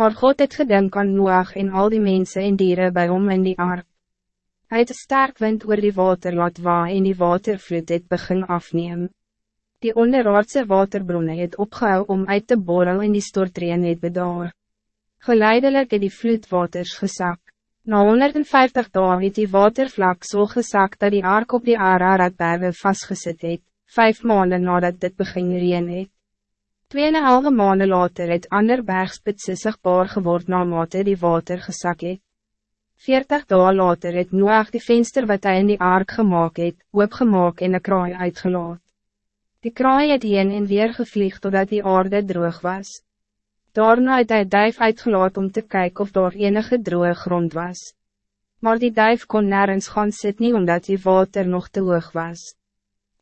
Maar God het gedink aan Noach en al die mensen en dieren bij hom in die ark. Hij het sterk wind oor die water laat wa en die watervloed het begin afneem. Die onderaardse waterbronnen het opgehou om uit te borrel en die stortreen het bedaar. Geleidelijk het die vloedwaters gesak. Na 150 dagen het die watervlak zo so gesak dat die ark op die Araratberwe vastgezet het, vijf maanden nadat dit begin reen het. Twee en een halve maanden later het ander bergspitse sigbaar geword na mate die water gesak het. Veertig dagen later het Noach die venster wat hij in die ark gemaakt het, oopgemaak en een kraai uitgelaat. Die kraai het heen en weer gevlieg totdat die aarde droog was. Daarna het hy duif uitgelaat om te kijken of daar enige droge grond was. Maar die duif kon nergens gaan sit nie omdat die water nog te hoog was.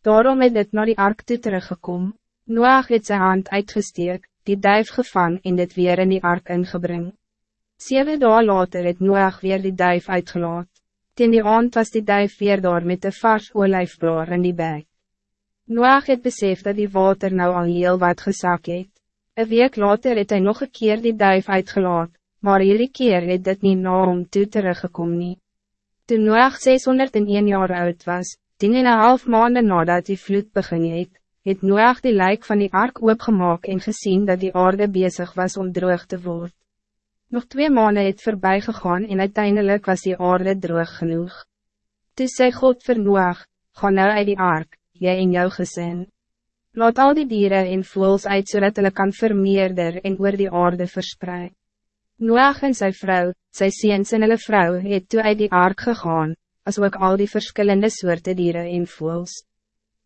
Daarom het dit naar die ark toe teruggekom. Noach het zijn hand uitgesteek, die duif gevang en dit weer in die ark ingebring. Zeven dagen later het Noach weer die duif uitgelaat. Ten die aand was die duif weer daar met de vars olijfblaar in die bek. Noach het besef dat die water nou al heel wat gesak het. Een week later het hij nog een keer die duif uitgelaat, maar hierdie keer het dit niet na om toe teruggekom nie. Toen Noach 601 jaar oud was, tien en een half maanden nadat die vloed begin het, het Noach die lijk van die ark oopgemaak en gezien dat die aarde bezig was om droog te worden. Nog twee maanden het voorbij gegaan en uiteindelijk was die aarde droog genoeg. Toe sê God vir Noach, ga nou uit die ark, jy en jou gezin. Laat al die dieren en voels uit zodat so hulle kan vermeerder en oor die aarde verspreid. Noach en zijn vrouw, sy seens en hulle vrou het toe uit die ark gegaan, as ook al die verschillende soorten dieren en voels.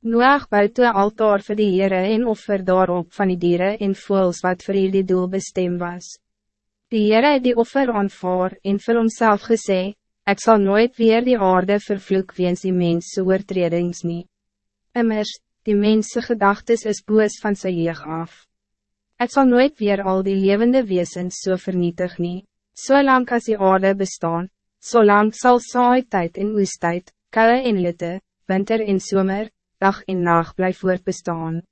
Noach bouw toe altaar vir die Heere en offer daarop van die dieren en voels wat voor die doel bestem was. Die Heere het die offer aanvaar en vir homself gesê, Ek zal nooit weer die aarde vervloek weens die mense oortredings nie. Immers, die mense gedagtes is boos van sy jeug af. Ek zal nooit weer al die levende wezens so vernietig nie. So lang as die aarde bestaan, so lang sal saai tyd en oestijd, koue en lute, winter en zomer, dag en nacht blijf voortbestaan.